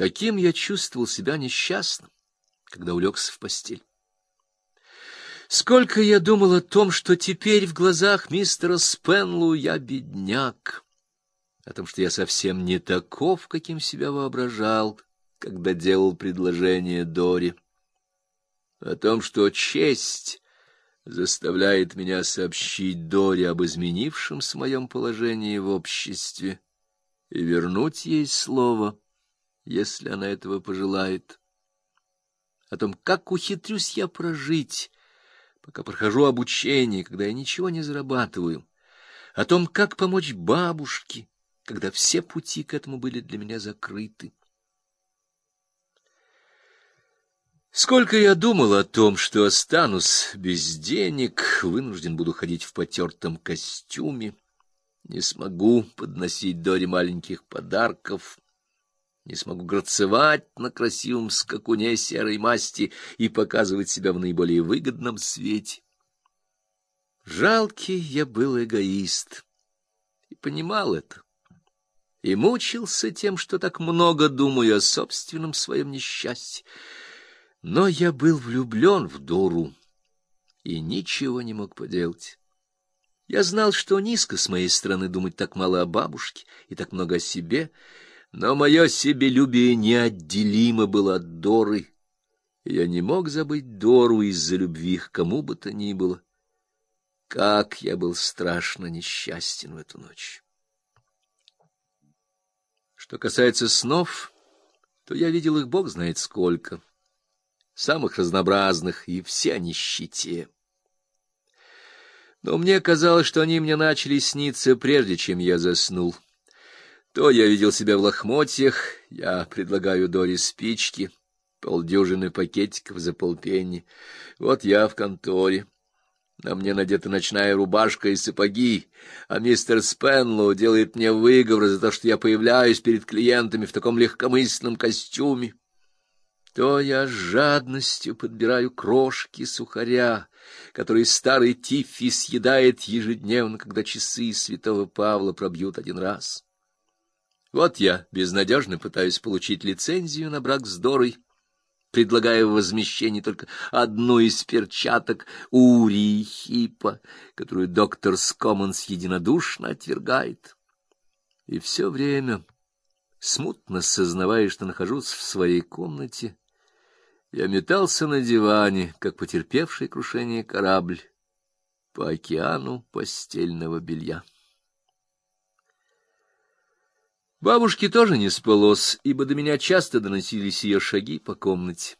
каким я чувствовал себя несчастным, когда улегся в постель. Сколько я думал о том, что теперь в глазах мистера Спенлу я бедняк, о том, что я совсем не таков, каким себя воображал, когда делал предложение Дори, о том, что честь заставляет меня сообщить Дори об изменившемся моем положении в обществе и вернуть ей слово, если она этого пожелает, о том, как ухитрюсь я прожить, пока прохожу обучение, когда я ничего не зарабатываю, о том, как помочь бабушке, когда все пути к этому были для меня закрыты. Сколько я думал о том, что останусь без денег, вынужден буду ходить в потертом костюме, не смогу подносить Доре маленьких подарков, не смогу грацевать на красивом скакуне серой масти и показывать себя в наиболее выгодном свете. Жалкий я был эгоист и понимал это, и мучился тем, что так много думаю о собственном своем несчастье. Но я был влюблен в Дору и ничего не мог поделать. Я знал, что низко с моей стороны думать так мало о бабушке и так много о себе, но мое себелюбие неотделимо было от Доры, я не мог забыть Дору из-за любви к кому бы то ни было. Как я был страшно несчастен в эту ночь. Что касается снов, то я видел их бог знает сколько, самых разнообразных, и все о нищете. Но мне казалось, что они мне начали сниться прежде, чем я заснул. То я видел себя в лохмотьях, я предлагаю Доре спички, полдюжины пакетиков за полпенни. Вот я в конторе. На мне надета ночная рубашка и сапоги, а мистер Спенлоу делает мне выговор за то, что я появляюсь перед клиентами в таком легкомысленном костюме. То я с жадностью подбираю крошки сухаря, которые старый Тиффи съедает ежедневно, когда часы святого Павла пробьют один раз. Вот я безнадежно пытаюсь получить лицензию на брак с Дорой, предлагая в только одну из перчаток Ури Хипа, которую доктор Скоммонс единодушно отвергает. И все время, смутно сознавая, что нахожусь в своей комнате, я метался на диване, как потерпевший крушение корабль по океану постельного белья. Бабушке тоже не спалось, ибо до меня часто доносились ее шаги по комнате.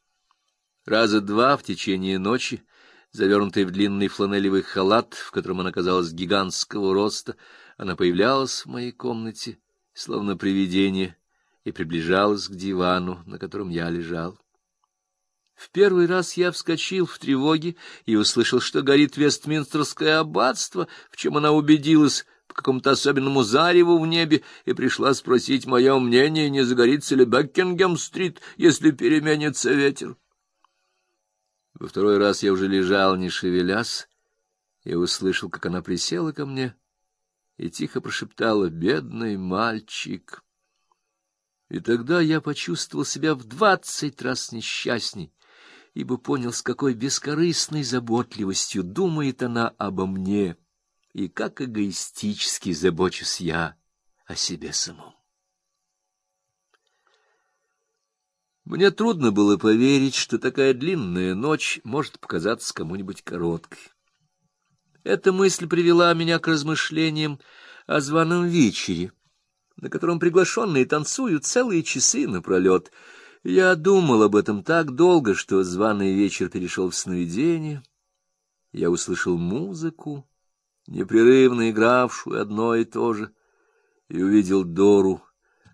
Раза два в течение ночи, завернутая в длинный фланелевый халат, в котором она казалась гигантского роста, она появлялась в моей комнате, словно привидение, и приближалась к дивану, на котором я лежал. В первый раз я вскочил в тревоге и услышал, что горит Вестминстерское аббатство, в чем она убедилась, по какому-то особенному зареву в небе и пришла спросить мое мнение, не загорится ли Бекингем-стрит, если переменится ветер. Во второй раз я уже лежал, не шевелясь, и услышал, как она присела ко мне и тихо прошептала «Бедный мальчик». И тогда я почувствовал себя в двадцать раз несчастней, ибо понял, с какой бескорыстной заботливостью думает она обо мне и как эгоистически забочусь я о себе самом. Мне трудно было поверить, что такая длинная ночь может показаться кому-нибудь короткой. Эта мысль привела меня к размышлениям о званом вечере, на котором приглашенные танцуют целые часы напролет. Я думал об этом так долго, что званый вечер перешел в сновидение. Я услышал музыку, непрерывно игравшую одно и то же, и увидел Дору.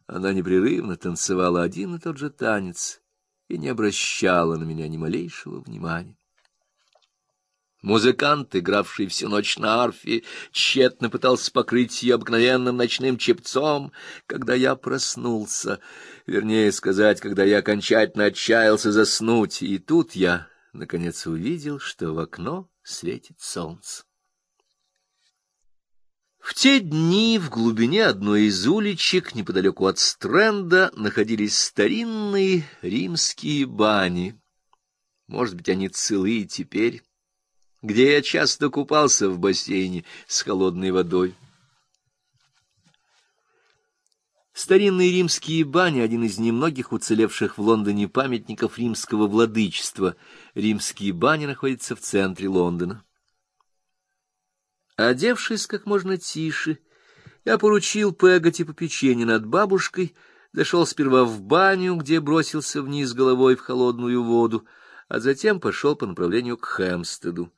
Она непрерывно танцевала один и тот же танец и не обращала на меня ни малейшего внимания. Музыкант, игравший всю ночь на арфе, тщетно пытался покрыть ее обыкновенным ночным чепцом, когда я проснулся, вернее сказать, когда я окончательно отчаялся заснуть, и тут я, наконец, увидел, что в окно светит солнце. В те дни в глубине одной из уличек, неподалеку от Стрэнда, находились старинные римские бани. Может быть, они целые теперь, где я часто купался в бассейне с холодной водой. Старинные римские бани — один из немногих уцелевших в Лондоне памятников римского владычества. Римские бани находятся в центре Лондона. Одевшись как можно тише, я поручил Пегати попечение над бабушкой, зашел сперва в баню, где бросился вниз головой в холодную воду, а затем пошел по направлению к Хэмстеду.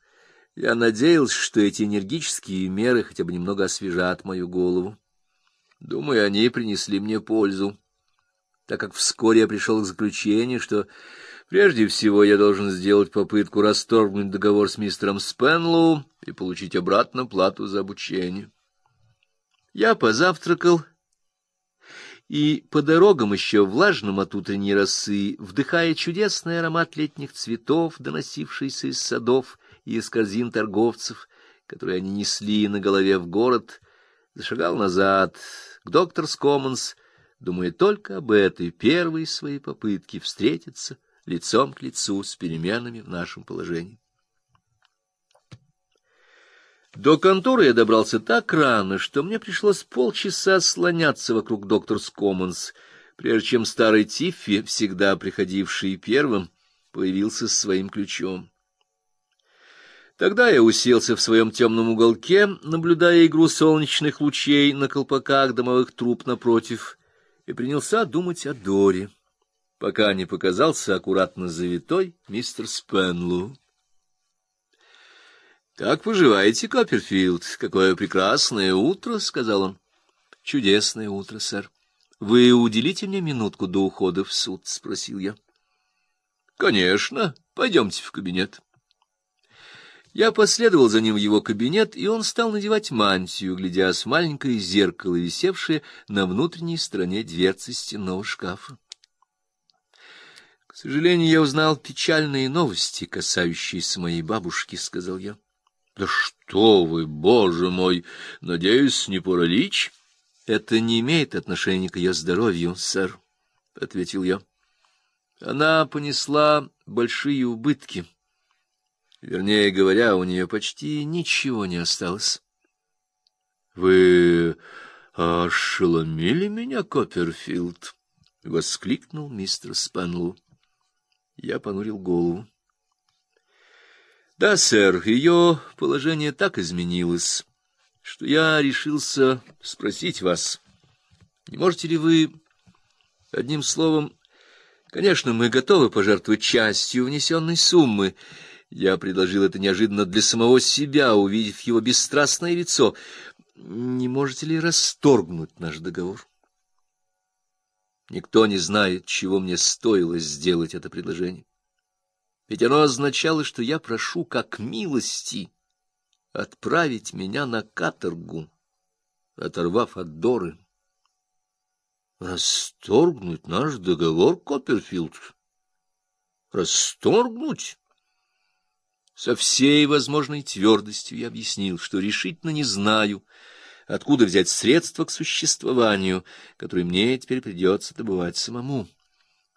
Я надеялся, что эти энергические меры хотя бы немного освежат мою голову. Думаю, они принесли мне пользу, так как вскоре я пришел к заключению, что Прежде всего я должен сделать попытку расторгнуть договор с мистером Спенлоу и получить обратно плату за обучение. Я позавтракал и по дорогам еще влажным от утренней росы, вдыхая чудесный аромат летних цветов, доносившийся из садов и из корзин торговцев, которые они несли на голове в город, зашагал назад к докторс Коммонс, думая только об этой первой своей попытке встретиться лицом к лицу с переменами в нашем положении. До конторы я добрался так рано, что мне пришлось полчаса слоняться вокруг докторс Коммонс, прежде чем старый Тиффи, всегда приходивший первым, появился с своим ключом. Тогда я уселся в своем темном уголке, наблюдая игру солнечных лучей на колпаках домовых труб напротив, и принялся думать о Доре пока не показался аккуратно завитой мистер Спенлу. «Как поживаете, Копперфилд? Какое прекрасное утро!» — сказал он. «Чудесное утро, сэр. Вы уделите мне минутку до ухода в суд?» — спросил я. «Конечно. Пойдемте в кабинет». Я последовал за ним в его кабинет, и он стал надевать мантию, глядя с маленькое зеркало, висевшее на внутренней стороне дверцы стенного шкафа. Сожалению, я узнал печальные новости, касающиеся моей бабушки, — сказал я. — Да что вы, боже мой! Надеюсь, не паралич? — Это не имеет отношения к ее здоровью, сэр, — ответил я. Она понесла большие убытки. Вернее говоря, у нее почти ничего не осталось. — Вы ошеломили меня, Копперфилд! — воскликнул мистер Спанлу. Я понурил голову. Да, сэр, ее положение так изменилось, что я решился спросить вас, не можете ли вы одним словом, конечно, мы готовы пожертвовать частью внесенной суммы. Я предложил это неожиданно для самого себя, увидев его бесстрастное лицо. Не можете ли расторгнуть наш договор? Никто не знает, чего мне стоило сделать это предложение. Ведь оно означало, что я прошу как милости отправить меня на каторгу, оторвав от Доры. Расторгнуть наш договор, Копперфилд? Расторгнуть? Со всей возможной твердостью я объяснил, что решительно не знаю, откуда взять средства к существованию, которые мне теперь придется добывать самому.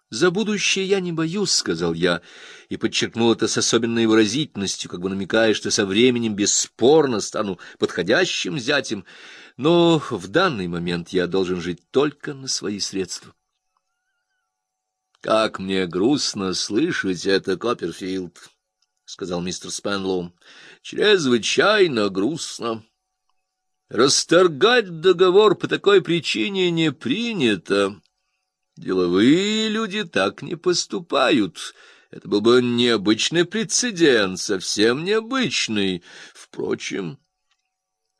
«За будущее я не боюсь», — сказал я, и подчеркнул это с особенной выразительностью, как бы намекая, что со временем бесспорно стану подходящим зятем, но в данный момент я должен жить только на свои средства. «Как мне грустно слышать это, Копперфилд», — сказал мистер Спенлоу, — «чрезвычайно грустно». Расторгать договор по такой причине не принято. Деловые люди так не поступают. Это был бы необычный прецедент, совсем необычный. Впрочем,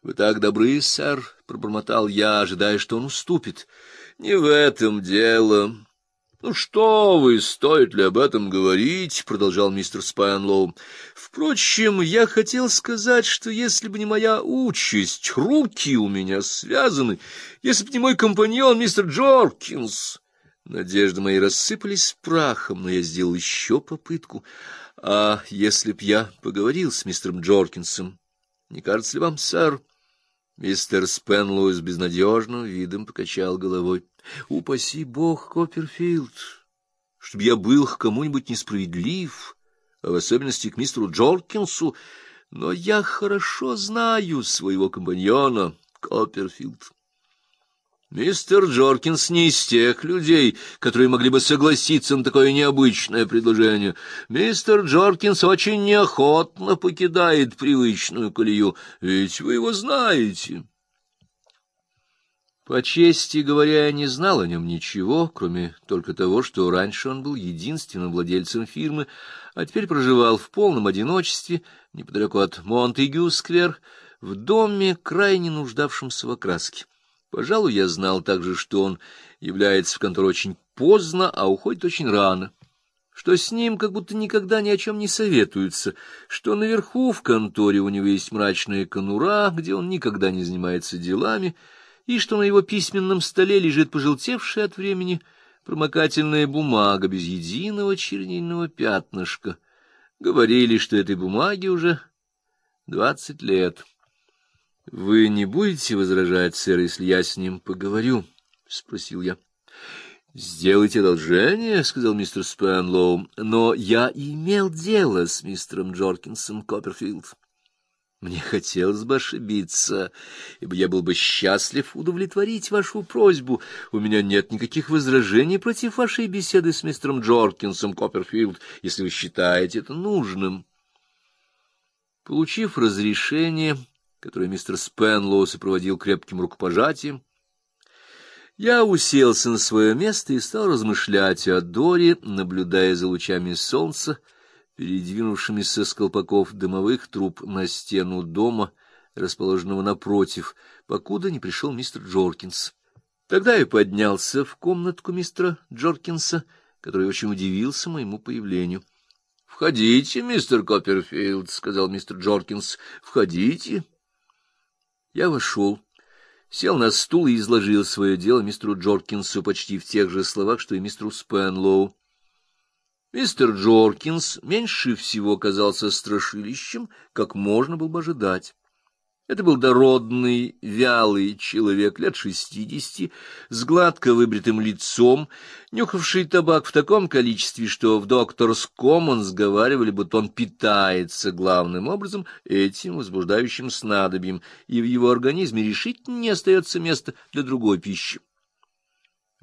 вы так добры, сэр, — пробормотал я, ожидая, что он уступит. Не в этом дело. «Ну что вы, стоит ли об этом говорить?» — продолжал мистер Спайнлоу. «Впрочем, я хотел сказать, что если бы не моя участь, руки у меня связаны, если бы не мой компаньон мистер Джоркинс...» Надежды мои рассыпались прахом, но я сделал еще попытку. «А если б я поговорил с мистером Джоркинсом, не кажется ли вам, сэр, Мистер Спенлоу с безнадежным видом покачал головой. — Упаси бог, Копперфилд, чтобы я был к кому-нибудь несправедлив, а в особенности к мистеру Джоркинсу, но я хорошо знаю своего компаньона, Копперфилд. Мистер Джоркинс не из тех людей, которые могли бы согласиться на такое необычное предложение. Мистер Джоркинс очень неохотно покидает привычную колею, ведь вы его знаете. По чести говоря, я не знал о нем ничего, кроме только того, что раньше он был единственным владельцем фирмы, а теперь проживал в полном одиночестве неподалеку от Монтегю-сквер, в доме, крайне нуждавшемся в окраске. Пожалуй, я знал также, что он является в контору очень поздно, а уходит очень рано, что с ним как будто никогда ни о чем не советуются, что наверху в конторе у него есть мрачная конура, где он никогда не занимается делами, и что на его письменном столе лежит пожелтевшая от времени промокательная бумага без единого чернильного пятнышка. Говорили, что этой бумаге уже двадцать лет. — Вы не будете возражать, сэр, если я с ним поговорю? — спросил я. — Сделайте одолжение, — сказал мистер Спенлоу, — но я имел дело с мистером Джоркинсом Копперфилд. Мне хотелось бы ошибиться, ибо я был бы счастлив удовлетворить вашу просьбу. У меня нет никаких возражений против вашей беседы с мистером Джоркинсом Копперфилд, если вы считаете это нужным. Получив разрешение которое мистер Спенлоу сопроводил крепким рукопожатием, я уселся на свое место и стал размышлять о Доре, наблюдая за лучами солнца, передвинувшимися с колпаков дымовых труб на стену дома, расположенного напротив, покуда не пришел мистер Джоркинс. Тогда я поднялся в комнатку мистера Джоркинса, который очень удивился моему появлению. — Входите, мистер Копперфилд, — сказал мистер Джоркинс, — входите. Я вошел, сел на стул и изложил свое дело мистеру Джоркинсу почти в тех же словах, что и мистеру Спенлоу. Мистер Джоркинс меньше всего казался страшилищем, как можно было бы ожидать. Это был дородный, вялый человек лет шестидесяти, с гладко выбритым лицом, нюхавший табак в таком количестве, что в докторс Коммонс говаривали, будто он питается главным образом этим возбуждающим снадобьем, и в его организме решительно не остается места для другой пищи. —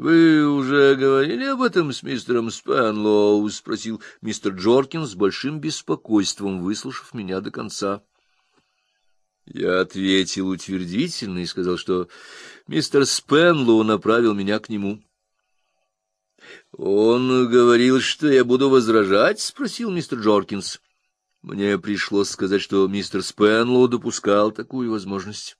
Вы уже говорили об этом с мистером Спенлоу? — спросил мистер Джоркин с большим беспокойством, выслушав меня до конца. Я ответил утвердительно и сказал, что мистер Спенлоу направил меня к нему. — Он говорил, что я буду возражать? — спросил мистер Джоркинс. Мне пришлось сказать, что мистер Спенлоу допускал такую возможность. —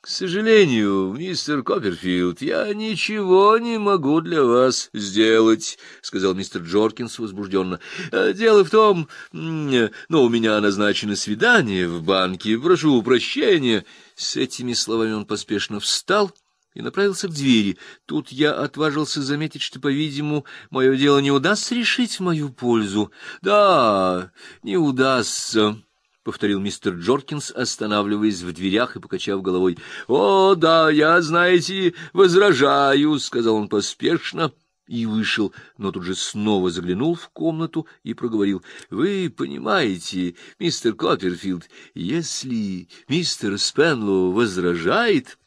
К сожалению, мистер Копперфилд, я ничего не могу для вас сделать, — сказал мистер Джоркинс возбужденно. — Дело в том, ну, у меня назначено свидание в банке, прошу прощения. С этими словами он поспешно встал и направился к двери. Тут я отважился заметить, что, по-видимому, мое дело не удастся решить в мою пользу. — Да, не удастся повторил мистер Джоркинс, останавливаясь в дверях и покачав головой. — О, да, я, знаете, возражаю, — сказал он поспешно и вышел, но тут же снова заглянул в комнату и проговорил. — Вы понимаете, мистер Копперфилд, если мистер Спенлоу возражает...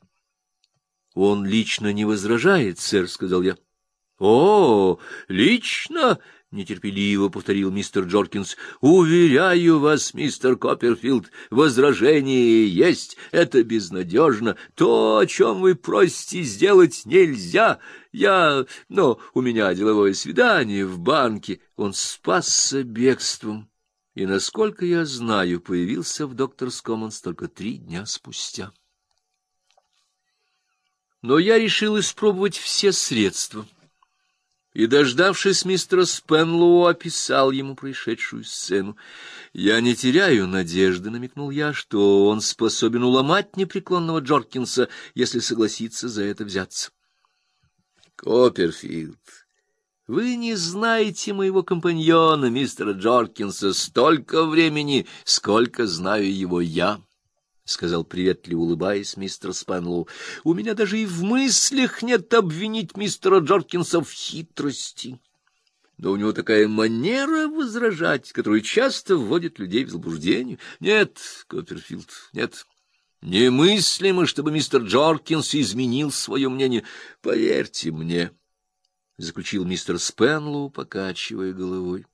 — Он лично не возражает, сэр, — сказал я. — О, лично? — нетерпеливо повторил мистер Джоркинс. — Уверяю вас, мистер Копперфилд, возражение есть. Это безнадежно. То, о чем вы просите сделать, нельзя. Я... Но у меня деловое свидание в банке. Он спасся бегством. И, насколько я знаю, появился в Докторс Коммонс только три дня спустя. Но я решил испробовать все средства — и, дождавшись мистера Спенлоу, описал ему происшедшую сцену. «Я не теряю надежды», — намекнул я, — «что он способен уломать непреклонного Джоркинса, если согласится за это взяться». «Копперфилд, вы не знаете моего компаньона, мистера Джоркинса, столько времени, сколько знаю его я». — сказал приветливо улыбаясь мистер Спенлоу. — У меня даже и в мыслях нет обвинить мистера Джоркинса в хитрости. Но у него такая манера возражать, которая часто вводит людей в заблуждение. Нет, Копперфилд, нет. Немыслимо, чтобы мистер Джоркинс изменил свое мнение. Поверьте мне, — заключил мистер Спенлоу, покачивая головой.